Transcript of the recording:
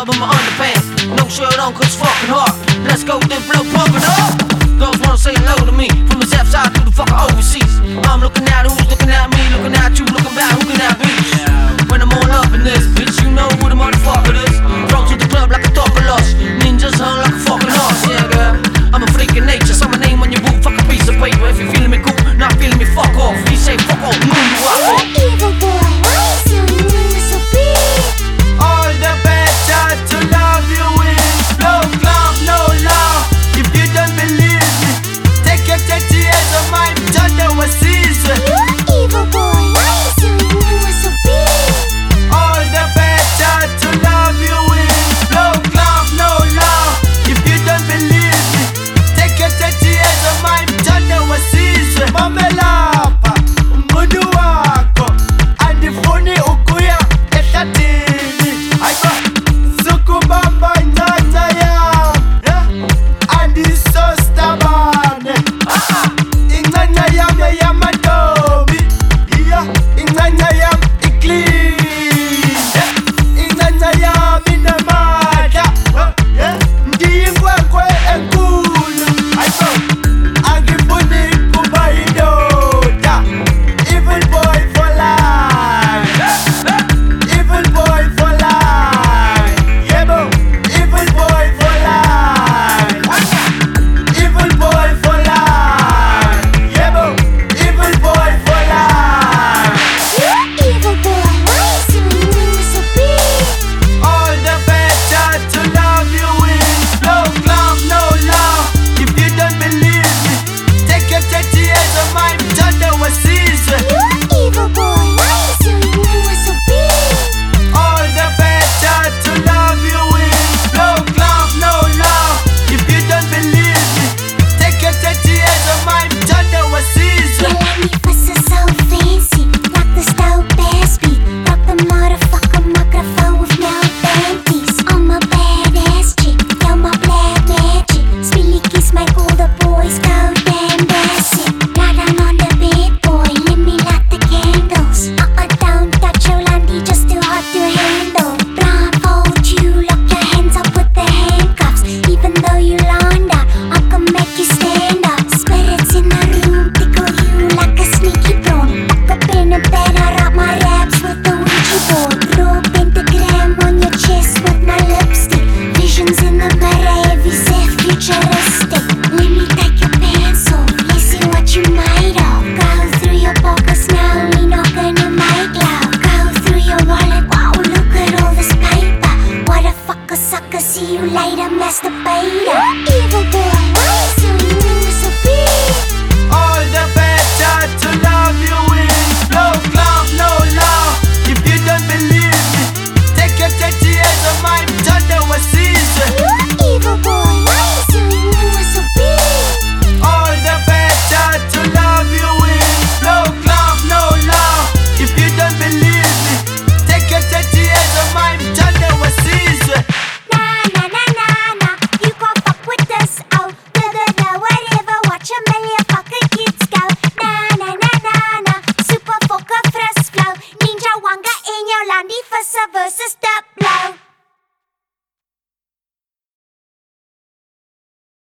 love in my underpants. No shirt on, cause fucking hard. Let's go, then